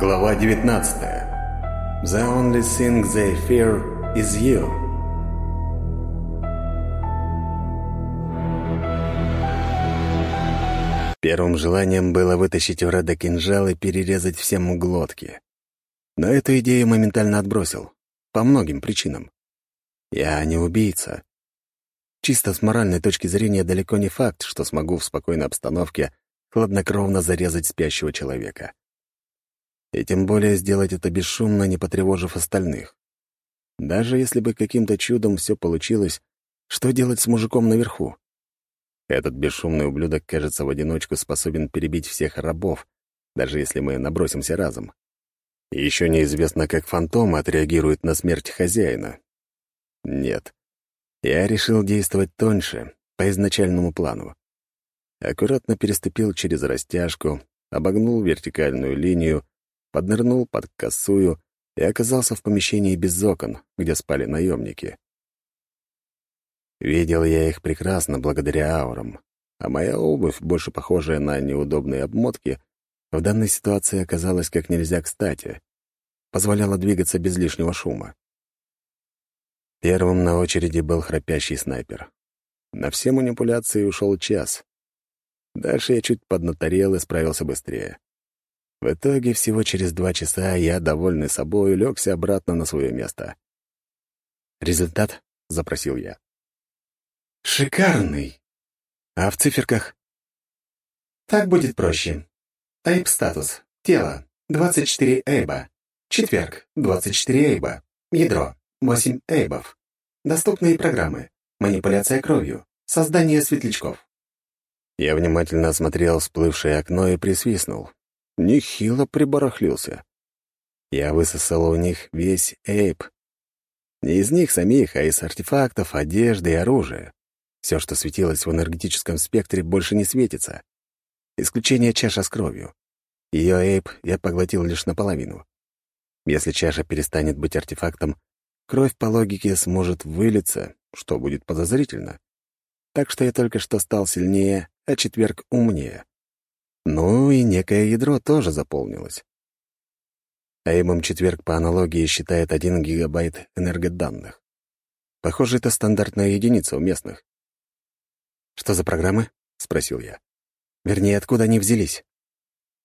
Глава 19. The only thing they fear is you. Первым желанием было вытащить у Реда кинжал и перерезать всем глотки. Но эту идею моментально отбросил. По многим причинам. Я не убийца. Чисто с моральной точки зрения далеко не факт, что смогу в спокойной обстановке хладнокровно зарезать спящего человека. И тем более сделать это бесшумно, не потревожив остальных. Даже если бы каким-то чудом все получилось, что делать с мужиком наверху? Этот бесшумный ублюдок, кажется, в одиночку способен перебить всех рабов, даже если мы набросимся разом. Еще неизвестно, как фантом отреагирует на смерть хозяина. Нет. Я решил действовать тоньше, по изначальному плану. Аккуратно переступил через растяжку, обогнул вертикальную линию, поднырнул под косую и оказался в помещении без окон, где спали наемники. Видел я их прекрасно благодаря аурам, а моя обувь, больше похожая на неудобные обмотки, в данной ситуации оказалась как нельзя кстати, позволяла двигаться без лишнего шума. Первым на очереди был храпящий снайпер. На все манипуляции ушел час. Дальше я чуть поднаторел и справился быстрее. В итоге всего через два часа я, довольный собой, легся обратно на свое место. «Результат?» — запросил я. «Шикарный!» «А в циферках?» «Так будет проще. Тайп-статус. Тело. 24 эйба. Четверг. 24 эйба. Ядро. 8 эйбов. Доступные программы. Манипуляция кровью. Создание светлячков». Я внимательно осмотрел всплывшее окно и присвистнул. Нехило прибарахлился. Я высосал у них весь эйп. Не из них самих, а из артефактов, одежды и оружия. Все, что светилось в энергетическом спектре, больше не светится. Исключение чаша с кровью. Ее эйп я поглотил лишь наполовину. Если чаша перестанет быть артефактом, кровь по логике сможет вылиться, что будет подозрительно. Так что я только что стал сильнее, а четверг умнее. Ну и некое ядро тоже заполнилось. Эйбом четверг по аналогии считает 1 гигабайт энергоданных. Похоже, это стандартная единица у местных. «Что за программы?» — спросил я. «Вернее, откуда они взялись?»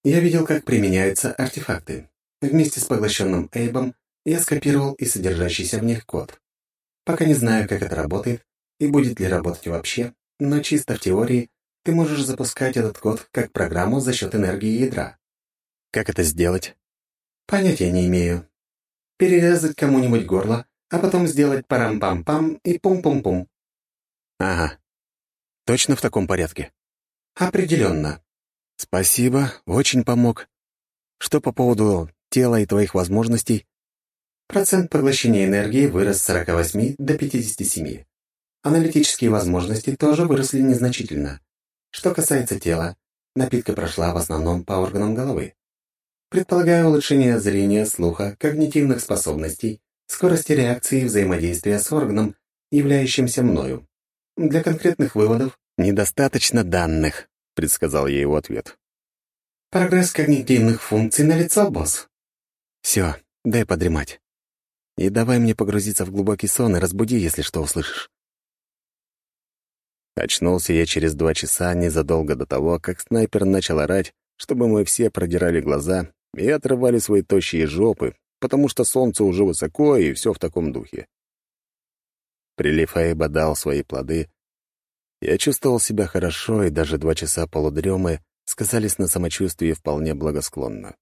«Я видел, как применяются артефакты. Вместе с поглощенным Эйбом я скопировал и содержащийся в них код. Пока не знаю, как это работает и будет ли работать вообще, но чисто в теории ты можешь запускать этот код как программу за счет энергии ядра. Как это сделать? Понятия не имею. Перерезать кому-нибудь горло, а потом сделать парам-пам-пам и пум-пум-пум. Ага, Точно в таком порядке? Определенно. Спасибо, очень помог. Что по поводу тела и твоих возможностей? Процент поглощения энергии вырос с 48 до 57. Аналитические возможности тоже выросли незначительно. Что касается тела, напитка прошла в основном по органам головы. Предполагаю улучшение зрения, слуха, когнитивных способностей, скорости реакции и взаимодействия с органом, являющимся мною. Для конкретных выводов «Недостаточно данных», — предсказал я его ответ. «Прогресс когнитивных функций налицо, босс». «Все, дай подремать. И давай мне погрузиться в глубокий сон и разбуди, если что услышишь». Очнулся я через два часа незадолго до того, как снайпер начал орать, чтобы мы все продирали глаза и отрывали свои тощие жопы, потому что солнце уже высоко и все в таком духе. Прилив Эйба дал свои плоды. Я чувствовал себя хорошо, и даже два часа полудремы сказались на самочувствии вполне благосклонно.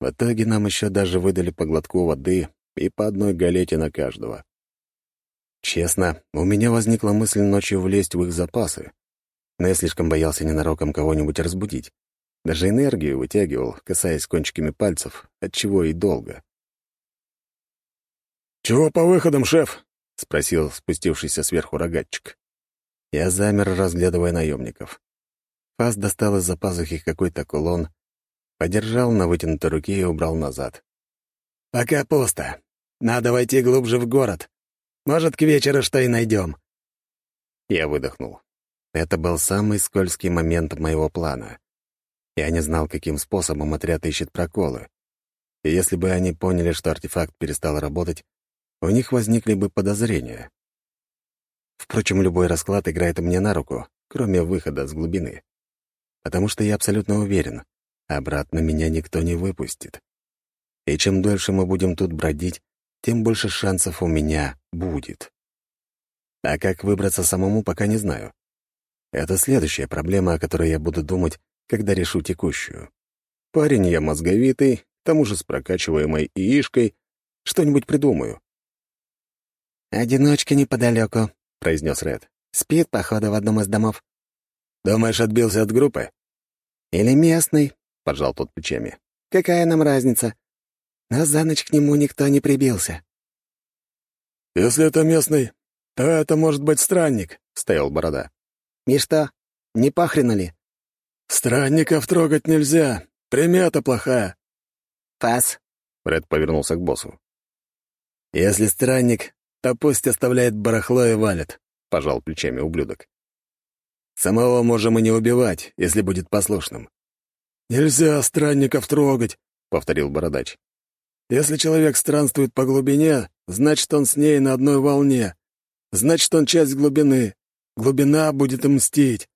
В итоге нам еще даже выдали по глотку воды и по одной галете на каждого. Честно, у меня возникла мысль ночью влезть в их запасы, но я слишком боялся ненароком кого-нибудь разбудить. Даже энергию вытягивал, касаясь кончиками пальцев, отчего и долго. «Чего по выходам, шеф?» — спросил спустившийся сверху рогатчик. Я замер, разглядывая наемников. Фас достал из-за пазухи какой-то кулон, подержал на вытянутой руке и убрал назад. «Пока пусто. Надо войти глубже в город. Может, к вечеру что и найдем». Я выдохнул. Это был самый скользкий момент моего плана. Я не знал, каким способом отряд ищет проколы, И если бы они поняли, что артефакт перестал работать, у них возникли бы подозрения. Впрочем, любой расклад играет мне на руку, кроме выхода с глубины. Потому что я абсолютно уверен, обратно меня никто не выпустит. И чем дольше мы будем тут бродить, тем больше шансов у меня будет. А как выбраться самому, пока не знаю. Это следующая проблема, о которой я буду думать, когда решу текущую. Парень я мозговитый, к тому же с прокачиваемой яишкой. Что-нибудь придумаю. «Одиночка неподалеку», — произнес Ред. «Спит, походу, в одном из домов». «Думаешь, отбился от группы?» «Или местный», — поджал тот плечами. «Какая нам разница? Но за ночь к нему никто не прибился». «Если это местный, то это может быть странник», — стоял Борода. «И что, не пахрено ли?» «Странников трогать нельзя. Примета плохая». «Пас», — Ред повернулся к боссу. «Если странник, то пусть оставляет барахло и валит», — пожал плечами ублюдок. «Самого можем и не убивать, если будет послушным». «Нельзя странников трогать», — повторил Бородач. «Если человек странствует по глубине, значит, он с ней на одной волне. Значит, он часть глубины. Глубина будет мстить».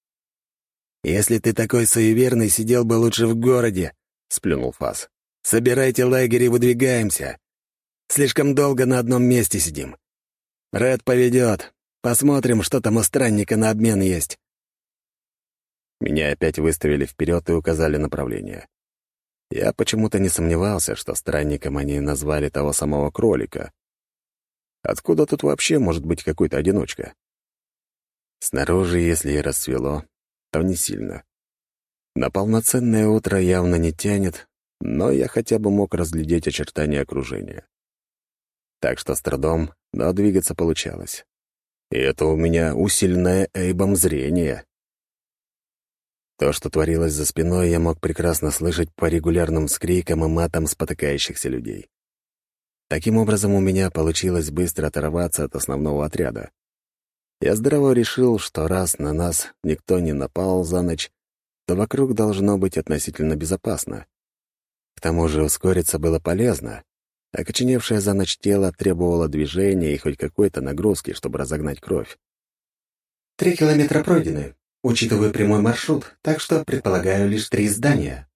«Если ты такой суеверный, сидел бы лучше в городе», — сплюнул Фас. «Собирайте лагерь и выдвигаемся. Слишком долго на одном месте сидим. Ред поведет. Посмотрим, что там у странника на обмен есть». Меня опять выставили вперед и указали направление. Я почему-то не сомневался, что странником они назвали того самого кролика. Откуда тут вообще может быть какой-то одиночка? Снаружи, если и расцвело, то не сильно. На полноценное утро явно не тянет, но я хотя бы мог разглядеть очертания окружения. Так что с трудом, но двигаться получалось. И это у меня усиленное эйбом зрение. То, что творилось за спиной, я мог прекрасно слышать по регулярным скрикам и матам спотыкающихся людей. Таким образом, у меня получилось быстро оторваться от основного отряда. Я здраво решил, что раз на нас никто не напал за ночь, то вокруг должно быть относительно безопасно. К тому же ускориться было полезно. Окоченевшее за ночь тело требовало движения и хоть какой-то нагрузки, чтобы разогнать кровь. «Три километра пройдены. Учитываю прямой маршрут, так что предполагаю лишь три здания.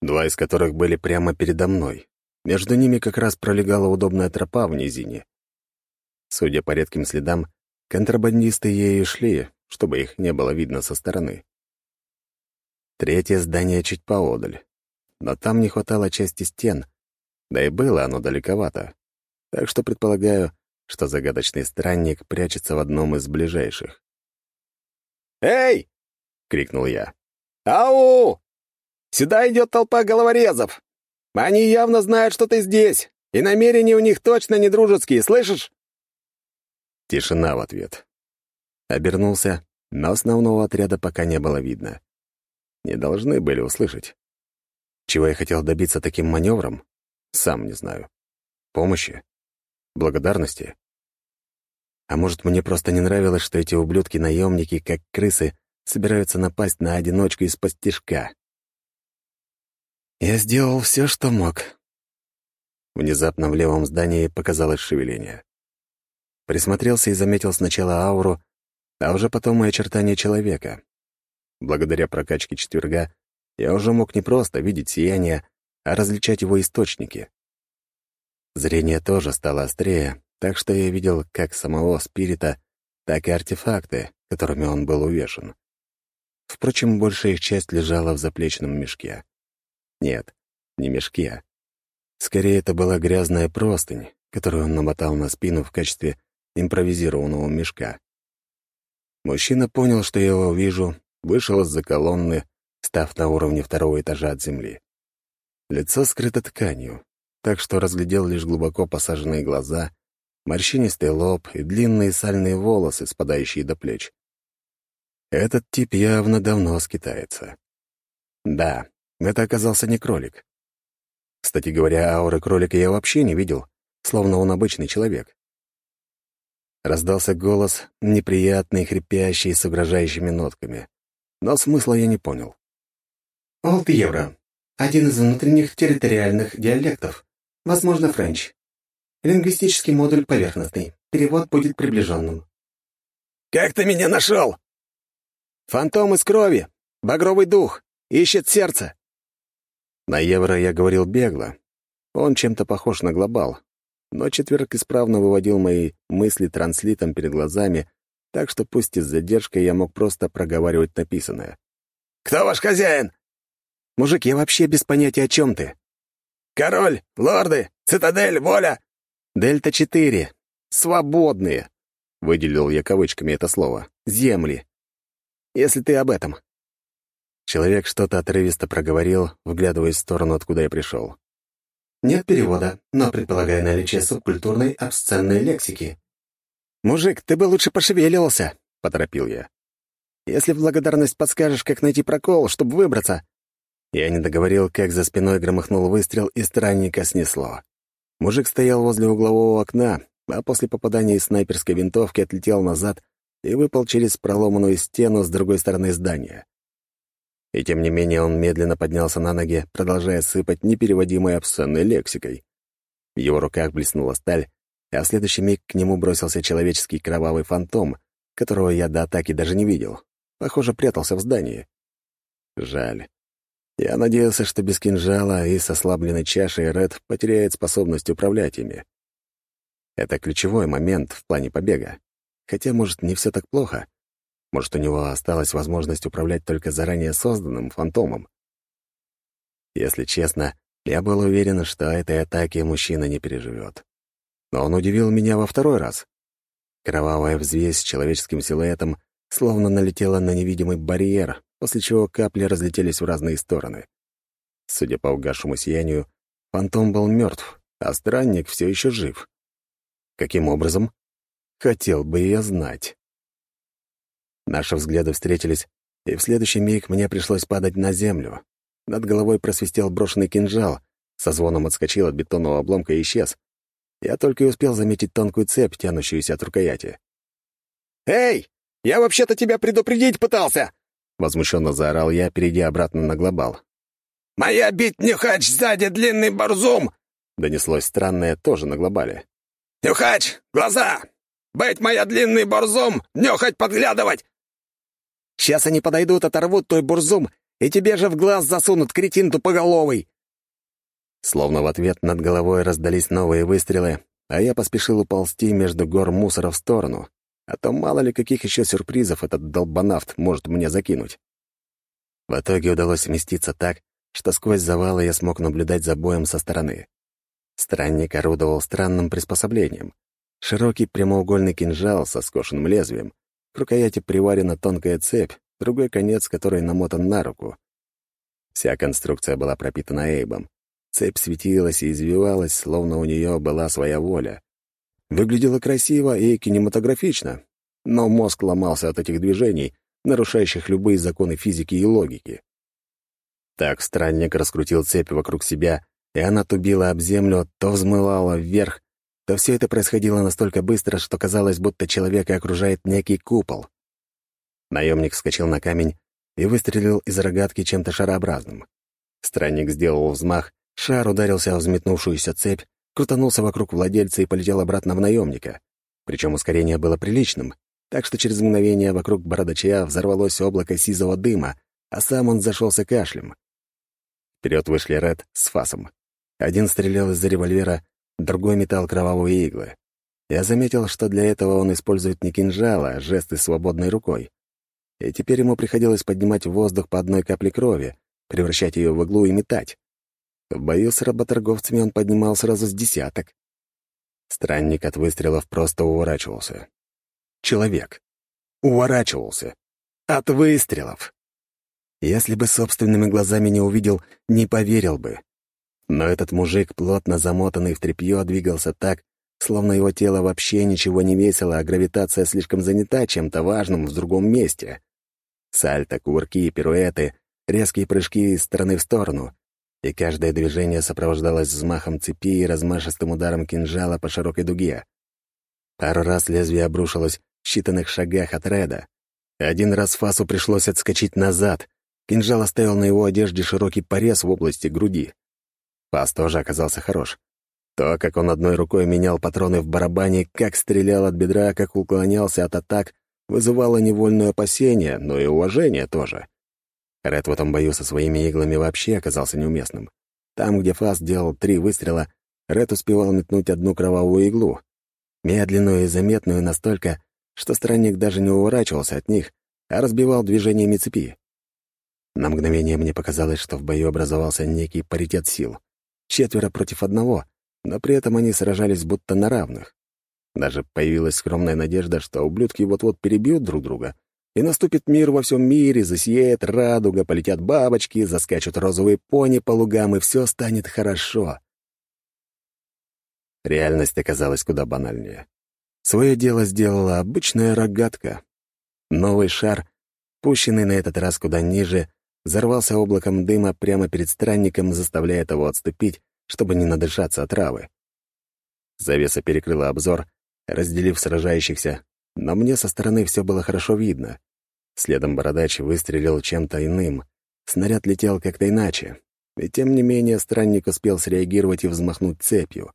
Два из которых были прямо передо мной. Между ними как раз пролегала удобная тропа в низине. Судя по редким следам, контрабандисты ею шли, чтобы их не было видно со стороны. Третье здание чуть поодаль. Но там не хватало части стен, да и было оно далековато. Так что предполагаю, что загадочный странник прячется в одном из ближайших. «Эй!» — крикнул я. «Ау! Сюда идет толпа головорезов! Они явно знают, что ты здесь, и намерения у них точно не дружеские, слышишь?» Тишина в ответ. Обернулся, но основного отряда пока не было видно. Не должны были услышать. Чего я хотел добиться таким маневром? Сам не знаю. Помощи? Благодарности? А может, мне просто не нравилось, что эти ублюдки-наемники, как крысы, собираются напасть на одиночку из-под стежка. Я сделал все, что мог. Внезапно в левом здании показалось шевеление. Присмотрелся и заметил сначала ауру, а уже потом и очертания человека. Благодаря прокачке четверга я уже мог не просто видеть сияние, а различать его источники. Зрение тоже стало острее, так что я видел как самого спирита, так и артефакты, которыми он был увешан. Впрочем, большая их часть лежала в заплечном мешке. Нет, не мешке. Скорее, это была грязная простынь, которую он намотал на спину в качестве импровизированного мешка. Мужчина понял, что я его вижу, вышел из-за колонны, став на уровне второго этажа от земли. Лицо скрыто тканью, так что разглядел лишь глубоко посаженные глаза морщинистый лоб и длинные сальные волосы, спадающие до плеч. Этот тип явно давно скитается. Да, это оказался не кролик. Кстати говоря, ауры кролика я вообще не видел, словно он обычный человек. Раздался голос, неприятный, хрипящий, с угрожающими нотками. Но смысла я не понял. «Полт евро. Один из внутренних территориальных диалектов. Возможно, French. Лингвистический модуль поверхностный. Перевод будет приближенным. «Как ты меня нашел?» «Фантом из крови. Багровый дух. Ищет сердце». На евро я говорил бегло. Он чем-то похож на глобал. Но четверг исправно выводил мои мысли транслитом перед глазами, так что пусть и с задержкой я мог просто проговаривать написанное. «Кто ваш хозяин?» «Мужик, я вообще без понятия, о чем ты». «Король, лорды, цитадель, воля!» «Дельта-4. Свободные!» — выделил я кавычками это слово. «Земли. Если ты об этом». Человек что-то отрывисто проговорил, вглядываясь в сторону, откуда я пришел. «Нет перевода, но предполагаю наличие субкультурной обсценной лексики». «Мужик, ты бы лучше пошевеливался», — поторопил я. «Если в благодарность подскажешь, как найти прокол, чтобы выбраться, я не договорил, как за спиной громыхнул выстрел, и странника снесло. Мужик стоял возле углового окна, а после попадания из снайперской винтовки отлетел назад и выпал через проломанную стену с другой стороны здания. И тем не менее он медленно поднялся на ноги, продолжая сыпать непереводимой обсценной лексикой. В его руках блеснула сталь, а в следующий миг к нему бросился человеческий кровавый фантом, которого я до атаки даже не видел. Похоже, прятался в здании. Жаль. Я надеялся, что без кинжала и с ослабленной чашей Ред потеряет способность управлять ими. Это ключевой момент в плане побега. Хотя, может, не все так плохо. Может, у него осталась возможность управлять только заранее созданным фантомом. Если честно, я был уверен, что этой атаки мужчина не переживет. Но он удивил меня во второй раз. Кровавая взвесь с человеческим силуэтом словно налетела на невидимый барьер, после чего капли разлетелись в разные стороны. Судя по угасшему сиянию, фантом был мертв, а странник все еще жив. Каким образом? Хотел бы я знать. Наши взгляды встретились, и в следующий миг мне пришлось падать на землю. Над головой просвистел брошенный кинжал, со звоном отскочил от бетонного обломка и исчез. Я только и успел заметить тонкую цепь, тянущуюся от рукояти. «Эй, я вообще-то тебя предупредить пытался!» — возмущенно заорал я, перейдя обратно на глобал. «Моя бить нюхач сзади длинный борзум!» — донеслось странное тоже на глобале. «Нюхач, глаза! Быть моя длинный борзум, нюхать подглядывать!» «Сейчас они подойдут, оторвут твой бурзум, и тебе же в глаз засунут кретин тупоголовый!» Словно в ответ над головой раздались новые выстрелы, а я поспешил уползти между гор мусора в сторону, а то мало ли каких еще сюрпризов этот долбанавт может мне закинуть. В итоге удалось сместиться так, что сквозь завалы я смог наблюдать за боем со стороны. Странник орудовал странным приспособлением. Широкий прямоугольный кинжал со скошенным лезвием, к рукояти приварена тонкая цепь, другой конец которой намотан на руку. Вся конструкция была пропитана эйбом. Цепь светилась и извивалась, словно у нее была своя воля. Выглядело красиво и кинематографично, но мозг ломался от этих движений, нарушающих любые законы физики и логики. Так странник раскрутил цепь вокруг себя, и она тубила об землю, то взмывала вверх, то все это происходило настолько быстро, что казалось, будто человека окружает некий купол. Наемник вскочил на камень и выстрелил из рогатки чем-то шарообразным. Странник сделал взмах, шар ударился о взметнувшуюся цепь, крутанулся вокруг владельца и полетел обратно в наемника. Причем ускорение было приличным, так что через мгновение вокруг бородача взорвалось облако сизого дыма, а сам он зашелся кашлем. Вперед вышли Ред с Фасом. Один стрелял из-за револьвера, другой метал кровавые иглы. Я заметил, что для этого он использует не кинжал, а жесты свободной рукой. И теперь ему приходилось поднимать воздух по одной капле крови, превращать ее в иглу и метать. В бою с работорговцами он поднимал сразу с десяток. Странник от выстрелов просто уворачивался. Человек. Уворачивался. От выстрелов. Если бы собственными глазами не увидел, не поверил бы. Но этот мужик, плотно замотанный в тряпье, двигался так, словно его тело вообще ничего не весило, а гравитация слишком занята чем-то важным в другом месте. Сальто, кувырки, пируэты, резкие прыжки из стороны в сторону и каждое движение сопровождалось взмахом цепи и размашистым ударом кинжала по широкой дуге. Пару раз лезвие обрушилось в считанных шагах от Реда. Один раз Фасу пришлось отскочить назад, кинжал оставил на его одежде широкий порез в области груди. Пас тоже оказался хорош. То, как он одной рукой менял патроны в барабане, как стрелял от бедра, как уклонялся от атак, вызывало невольное опасение, но и уважение тоже. Ред в этом бою со своими иглами вообще оказался неуместным. Там, где Фас делал три выстрела, Ред успевал метнуть одну кровавую иглу. Медленную и заметную настолько, что странник даже не уворачивался от них, а разбивал движениями цепи. На мгновение мне показалось, что в бою образовался некий паритет сил. Четверо против одного, но при этом они сражались будто на равных. Даже появилась скромная надежда, что ублюдки вот-вот перебьют друг друга, и наступит мир во всем мире, засияет радуга, полетят бабочки, заскачут розовые пони по лугам, и все станет хорошо. Реальность оказалась куда банальнее. Свое дело сделала обычная рогатка. Новый шар, пущенный на этот раз куда ниже, взорвался облаком дыма прямо перед странником, заставляя того отступить, чтобы не надышаться отравы. Завеса перекрыла обзор, разделив сражающихся, но мне со стороны все было хорошо видно. Следом бородач выстрелил чем-то иным. Снаряд летел как-то иначе. И тем не менее странник успел среагировать и взмахнуть цепью.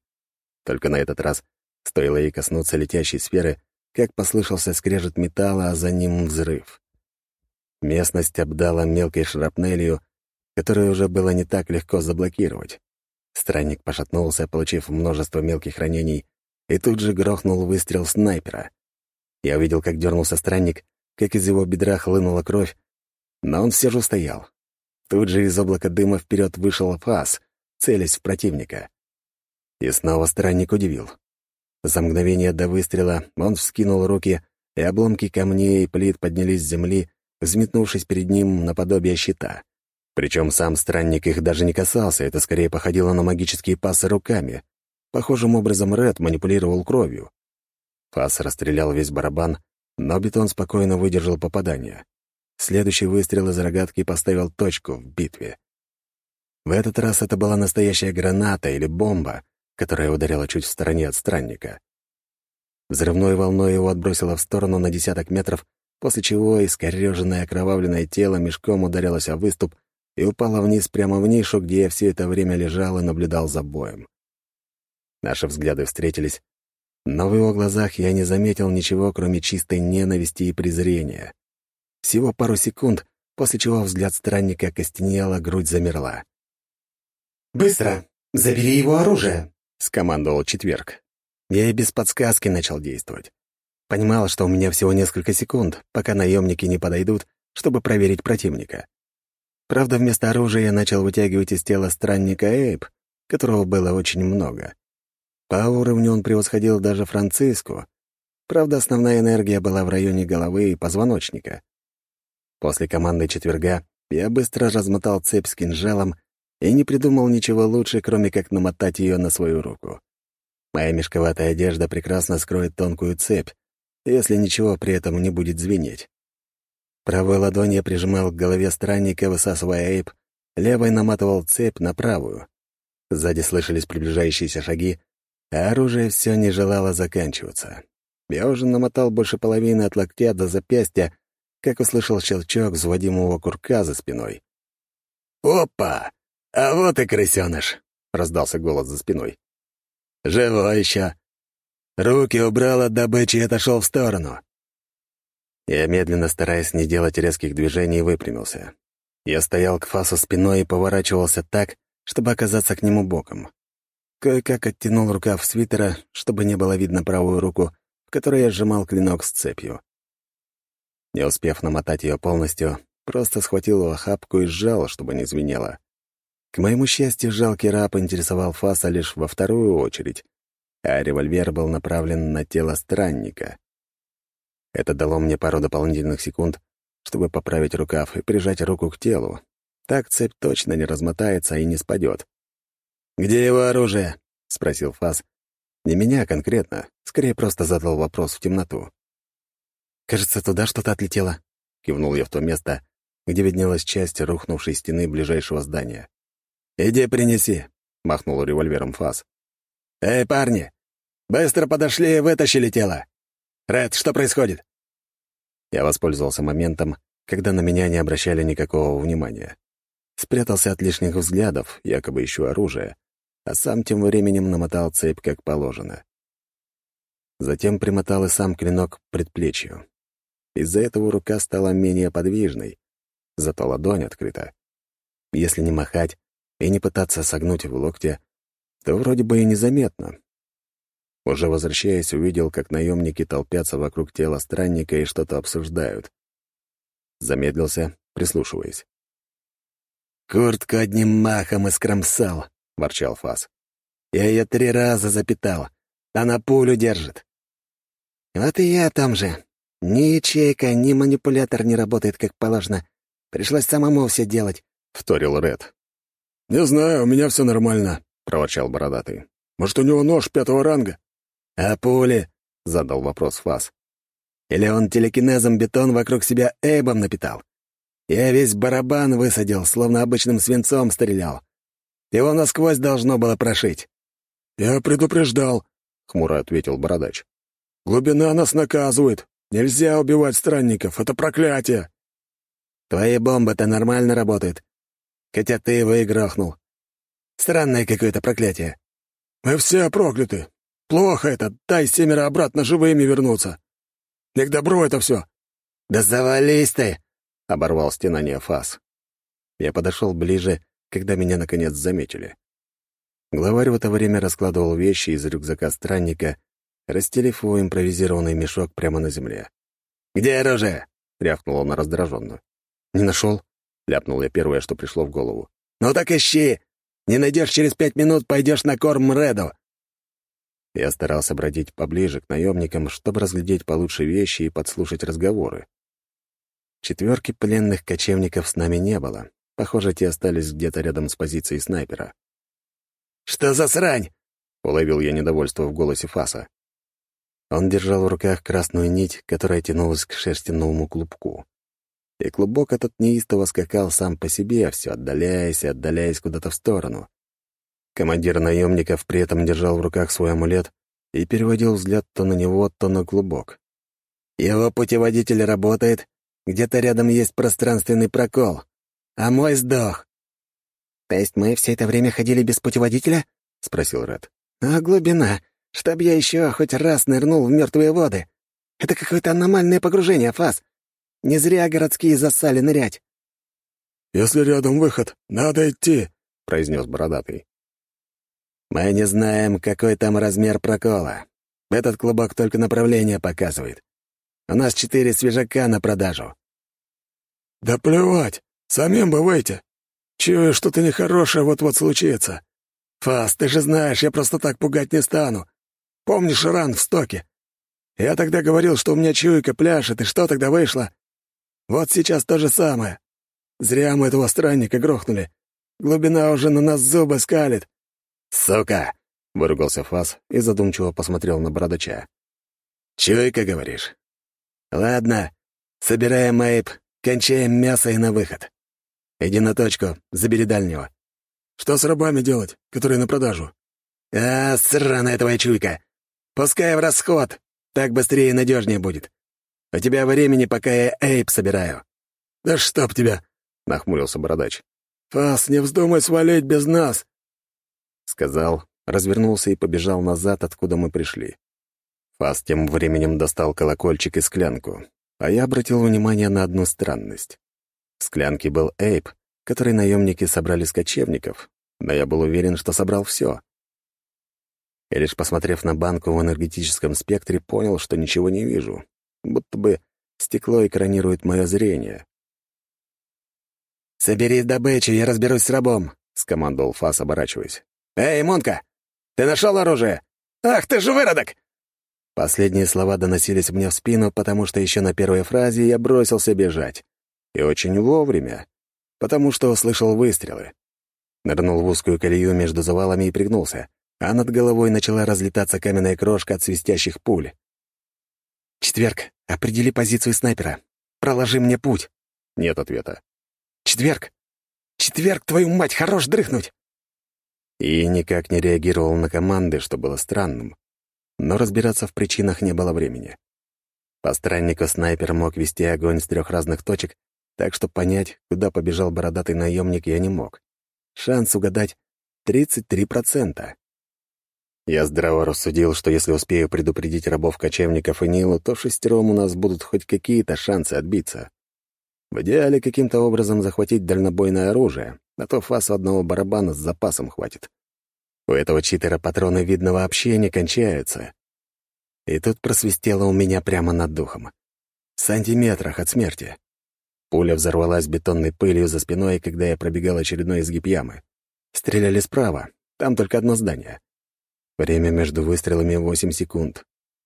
Только на этот раз стоило ей коснуться летящей сферы, как послышался скрежет металла, а за ним взрыв. Местность обдала мелкой шрапнелью, которую уже было не так легко заблокировать. Странник пошатнулся, получив множество мелких ранений, и тут же грохнул выстрел снайпера. Я увидел, как дернулся странник, как из его бедра хлынула кровь, но он все же стоял. Тут же из облака дыма вперед вышел фас, целясь в противника. И снова странник удивил. За мгновение до выстрела он вскинул руки, и обломки камней и плит поднялись с земли, взметнувшись перед ним наподобие щита. Причем сам странник их даже не касался, это скорее походило на магические пасы руками. Похожим образом Ред манипулировал кровью. Фас расстрелял весь барабан, но бетон спокойно выдержал попадание. Следующий выстрел из рогатки поставил точку в битве. В этот раз это была настоящая граната или бомба, которая ударила чуть в стороне от странника. Взрывной волной его отбросило в сторону на десяток метров, после чего искореженное окровавленное тело мешком ударилось о выступ и упало вниз прямо в нишу, где я все это время лежал и наблюдал за боем. Наши взгляды встретились, но в его глазах я не заметил ничего, кроме чистой ненависти и презрения. Всего пару секунд, после чего взгляд странника окостенел, а грудь замерла. «Быстро! Забери его оружие!» — скомандовал четверг. Я и без подсказки начал действовать. Понимал, что у меня всего несколько секунд, пока наемники не подойдут, чтобы проверить противника. Правда, вместо оружия я начал вытягивать из тела странника Эйб, которого было очень много. По уровню он превосходил даже Франциску. Правда, основная энергия была в районе головы и позвоночника. После команды четверга я быстро размотал цепь с кинжалом и не придумал ничего лучше, кроме как намотать ее на свою руку. Моя мешковатая одежда прекрасно скроет тонкую цепь, если ничего при этом не будет звенеть. Правой ладонь я прижимал к голове странника, высасывая эйп, левой наматывал цепь на правую. Сзади слышались приближающиеся шаги, а оружие все не желало заканчиваться. Я уже намотал больше половины от локтя до запястья, как услышал щелчок взводимого курка за спиной. «Опа! А вот и крысёныш!» — раздался голос за спиной. «Живой еще!» Руки убрал от добычи и отошел в сторону. Я медленно, стараясь не делать резких движений, выпрямился. Я стоял к фасу спиной и поворачивался так, чтобы оказаться к нему боком. Кое-как оттянул рукав свитера, чтобы не было видно правую руку, в которой я сжимал клинок с цепью. Не успев намотать ее полностью, просто схватил охапку и сжал, чтобы не звенело. К моему счастью, жалкий раб интересовал Фаса лишь во вторую очередь, а револьвер был направлен на тело странника. Это дало мне пару дополнительных секунд, чтобы поправить рукав и прижать руку к телу. Так цепь точно не размотается и не спадет. «Где его оружие?» — спросил Фас. Не меня конкретно, скорее просто задал вопрос в темноту. «Кажется, туда что-то отлетело», — кивнул я в то место, где виднелась часть рухнувшей стены ближайшего здания. «Иди принеси», — махнул револьвером Фас. «Эй, парни! Быстро подошли и вытащили тело! Ред, что происходит?» Я воспользовался моментом когда на меня не обращали никакого внимания. Спрятался от лишних взглядов, якобы ищу оружие, а сам тем временем намотал цепь как положено. Затем примотал и сам клинок к предплечью. Из-за этого рука стала менее подвижной, зато ладонь открыта. Если не махать и не пытаться согнуть в локте, то вроде бы и незаметно. Уже возвращаясь, увидел, как наемники толпятся вокруг тела странника и что-то обсуждают. Замедлился, прислушиваясь. «Куртку одним махом искромсал», — ворчал Фас. «Я ее три раза запитал. Она пулю держит». «Вот и я о том же. Ни ячейка, ни манипулятор не работает как положено. Пришлось самому все делать», — вторил Ред. «Не знаю, у меня все нормально», — проворчал Бородатый. «Может, у него нож пятого ранга?» «А пули?» — задал вопрос Фас. «Или он телекинезом бетон вокруг себя эйбом напитал? Я весь барабан высадил, словно обычным свинцом стрелял. Его насквозь должно было прошить». «Я предупреждал», — хмуро ответил Бородач. «Глубина нас наказывает. Нельзя убивать странников. Это проклятие». «Твои бомбы-то нормально работают. Хотя ты его и грохнул. Странное какое-то проклятие». «Мы все прокляты. Плохо это. Дай семеро обратно живыми вернуться. Не к добру это все». «Да завались ты!» — оборвал стенание фас. Я подошел ближе, когда меня наконец заметили. Главарь в это время раскладывал вещи из рюкзака странника, расстелив его импровизированный мешок прямо на земле. «Где оружие?» — рявкнул он раздраженно. «Не нашел?» — ляпнул я первое, что пришло в голову. «Ну так ищи! Не найдешь через пять минут, пойдешь на корм Реду!» Я старался бродить поближе к наемникам, чтобы разглядеть получше вещи и подслушать разговоры. Четверки пленных кочевников с нами не было. Похоже, те остались где-то рядом с позицией снайпера. «Что за срань?» — уловил я недовольство в голосе Фаса. Он держал в руках красную нить, которая тянулась к шерстяному клубку. И клубок этот неистово скакал сам по себе, все отдаляясь и отдаляясь куда-то в сторону. Командир наемников при этом держал в руках свой амулет и переводил взгляд то на него, то на клубок. «Его путеводитель работает. Где-то рядом есть пространственный прокол. А мой сдох». «То есть мы все это время ходили без путеводителя?» — спросил Ред. «А глубина? Чтоб я еще хоть раз нырнул в мертвые воды. Это какое-то аномальное погружение, Фас. Не зря городские засали нырять». «Если рядом выход, надо идти», — произнес Бородатый. «Мы не знаем, какой там размер прокола. Этот клубок только направление показывает. У нас четыре свежака на продажу». «Да плевать, самим бы выйти. Чую, что-то нехорошее вот-вот случится. Фас, ты же знаешь, я просто так пугать не стану. Помнишь ран в стоке? Я тогда говорил, что у меня чуйка пляшет, и что тогда вышло? Вот сейчас то же самое. Зря мы этого странника грохнули. Глубина уже на нас зубы скалит. «Сука!» — выругался Фас и задумчиво посмотрел на бородача. «Чуйка, говоришь? Ладно, собираем Эйп, кончаем мясо и на выход. Иди на точку, забери дальнего». «Что с рабами делать, которые на продажу?» «А, сраная твоя чуйка! Пускай в расход, так быстрее и надежнее будет. У тебя времени, пока я эйп собираю». «Да чтоб тебя!» — нахмурился бородач. «Фас, не вздумай свалить без нас!» Сказал, развернулся и побежал назад, откуда мы пришли. Фас тем временем достал колокольчик и склянку, а я обратил внимание на одну странность. В склянке был эйп, который наемники собрали с кочевников, но я был уверен, что собрал все и лишь посмотрев на банку в энергетическом спектре, понял, что ничего не вижу, будто бы стекло экранирует мое зрение. «Собери добычу, я разберусь с рабом», — скомандовал Фас, оборачиваясь. «Эй, Монка, ты нашел оружие? Ах ты же выродок!» Последние слова доносились мне в спину, потому что еще на первой фразе я бросился бежать. И очень вовремя, потому что услышал выстрелы. Нырнул в узкую колею между завалами и пригнулся а над головой начала разлетаться каменная крошка от свистящих пуль. «Четверг, определи позицию снайпера. Проложи мне путь». Нет ответа. «Четверг! Четверг, твою мать, хорош дрыхнуть!» И никак не реагировал на команды, что было странным. Но разбираться в причинах не было времени. По страннику снайпер мог вести огонь с трех разных точек, так что понять, куда побежал бородатый наемник, я не мог. Шанс угадать — 33%. Я здраво рассудил, что если успею предупредить рабов-кочевников и Нилу, то шестером у нас будут хоть какие-то шансы отбиться. В идеале каким-то образом захватить дальнобойное оружие, а то фасу одного барабана с запасом хватит. У этого читера патроны, видно, вообще не кончаются. И тут просвистело у меня прямо над духом. В сантиметрах от смерти. Пуля взорвалась бетонной пылью за спиной, когда я пробегал очередной изгиб ямы. Стреляли справа, там только одно здание. Время между выстрелами — 8 секунд.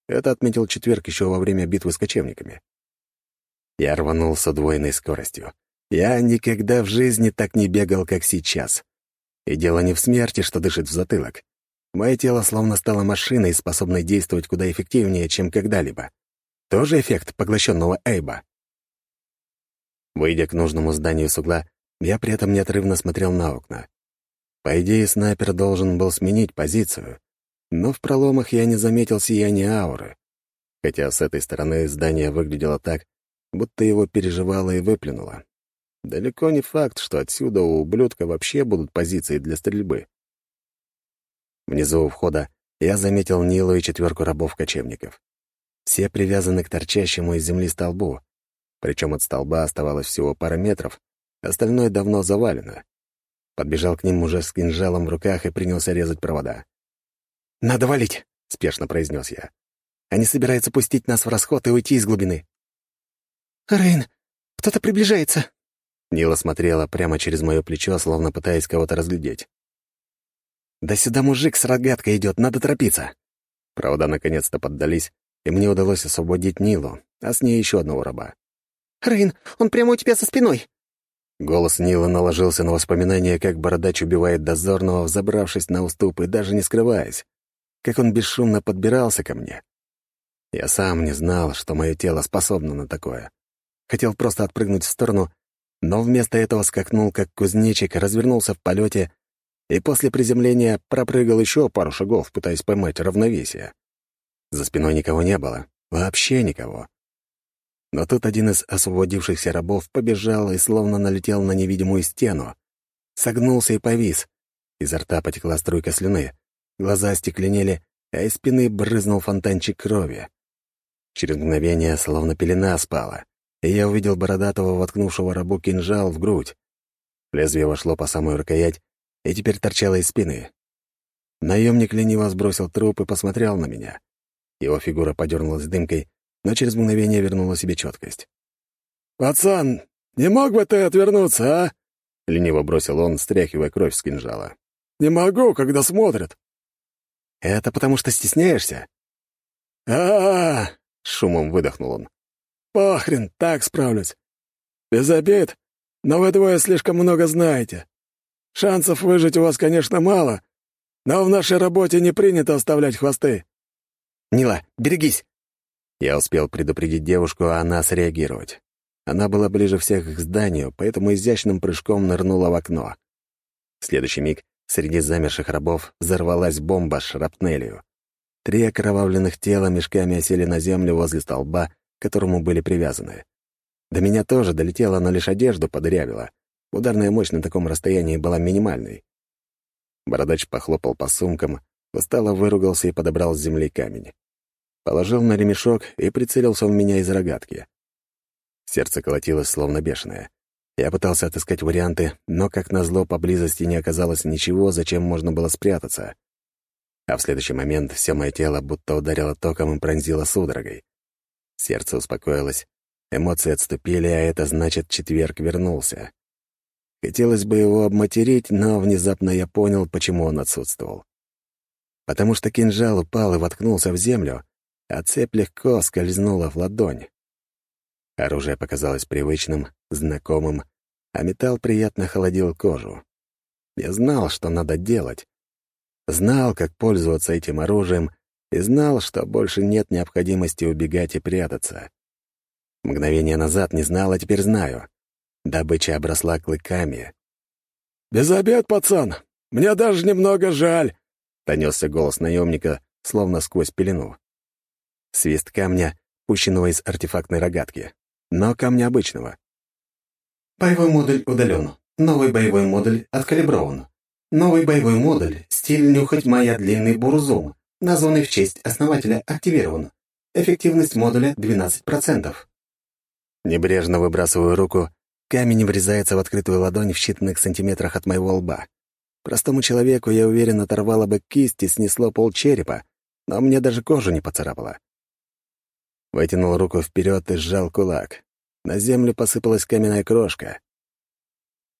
Это отметил четверг еще во время битвы с кочевниками. Я рванул с удвоенной скоростью. Я никогда в жизни так не бегал, как сейчас. И дело не в смерти, что дышит в затылок. Мое тело словно стало машиной, способной действовать куда эффективнее, чем когда-либо. Тоже эффект поглощенного Эйба. Выйдя к нужному зданию с угла, я при этом неотрывно смотрел на окна. По идее, снайпер должен был сменить позицию, но в проломах я не заметил сияния ауры, хотя с этой стороны здание выглядело так, будто его переживало и выплюнуло. Далеко не факт, что отсюда у ублюдка вообще будут позиции для стрельбы. Внизу у входа я заметил Нилу и четверку рабов-кочевников. Все привязаны к торчащему из земли столбу, причем от столба оставалось всего пара метров, остальное давно завалено. Подбежал к ним уже с кинжалом в руках и принялся резать провода. «Надо валить», — спешно произнес я. «Они собираются пустить нас в расход и уйти из глубины». «Рейн, кто-то приближается». Нила смотрела прямо через мое плечо, словно пытаясь кого-то разглядеть. «Да сюда мужик с рогаткой идет, надо торопиться». Провода наконец-то поддались, и мне удалось освободить Нилу, а с ней еще одного раба. «Рейн, он прямо у тебя со спиной!» Голос Нила наложился на воспоминания, как бородач убивает дозорного, взобравшись на уступ и даже не скрываясь как он бесшумно подбирался ко мне. Я сам не знал, что мое тело способно на такое. Хотел просто отпрыгнуть в сторону, но вместо этого скакнул, как кузнечик, развернулся в полете и после приземления пропрыгал еще пару шагов, пытаясь поймать равновесие. За спиной никого не было, вообще никого. Но тут один из освободившихся рабов побежал и словно налетел на невидимую стену. Согнулся и повис. Изо рта потекла струйка слюны. Глаза остекленели, а из спины брызнул фонтанчик крови. Через мгновение словно пелена спала, и я увидел бородатого, воткнувшего рабу кинжал в грудь. Лезвие вошло по самую рукоять и теперь торчало из спины. Наемник лениво сбросил труп и посмотрел на меня. Его фигура подернулась дымкой, но через мгновение вернула себе четкость. «Пацан, не мог бы ты отвернуться, а?» — лениво бросил он, стряхивая кровь с кинжала. «Не могу, когда смотрят». «Это потому что стесняешься?» а, шумом выдохнул он. «Похрен, так справлюсь. Без обид, но вы двое слишком много знаете. Шансов выжить у вас, конечно, мало, но в нашей работе не принято оставлять хвосты». «Нила, берегись!» Я успел предупредить девушку, а она среагировать. Она была ближе всех к зданию, поэтому изящным прыжком нырнула в окно. В следующий миг Среди замерших рабов взорвалась бомба шрапнелью. Три окровавленных тела мешками осели на землю возле столба, к которому были привязаны. До меня тоже долетело, но лишь одежду подырявило. Ударная мощь на таком расстоянии была минимальной. Бородач похлопал по сумкам, устало выругался и подобрал с земли камень. Положил на ремешок и прицелился в меня из рогатки. Сердце колотилось, словно бешеное. Я пытался отыскать варианты, но, как назло, поблизости не оказалось ничего, зачем можно было спрятаться. А в следующий момент все мое тело будто ударило током и пронзило судорогой. Сердце успокоилось, эмоции отступили, а это значит, четверг вернулся. Хотелось бы его обматерить, но внезапно я понял, почему он отсутствовал. Потому что кинжал упал и воткнулся в землю, а цепь легко скользнула в ладонь. Оружие показалось привычным, знакомым, а металл приятно холодил кожу. Я знал, что надо делать. Знал, как пользоваться этим оружием, и знал, что больше нет необходимости убегать и прятаться. Мгновение назад не знал, а теперь знаю. Добыча обросла клыками. «Без обед, пацан! Мне даже немного жаль!» — донесся голос наемника, словно сквозь пелену. Свист камня, пущенного из артефактной рогатки но камня обычного. Боевой модуль удален. Новый боевой модуль откалиброван. Новый боевой модуль «Стиль нюхать моя длинный бурзум», названный в честь основателя, активирован. Эффективность модуля 12%. Небрежно выбрасываю руку, камень врезается в открытую ладонь в считанных сантиметрах от моего лба. Простому человеку, я уверен, оторвало бы кисть и снесло полчерепа, но мне даже кожу не поцарапало. Вытянул руку вперед и сжал кулак. На землю посыпалась каменная крошка.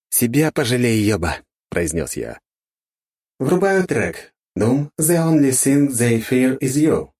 «Себя пожалей, ёба!» — произнес я. Врубаю трек. Doom, the only thing they fear is you.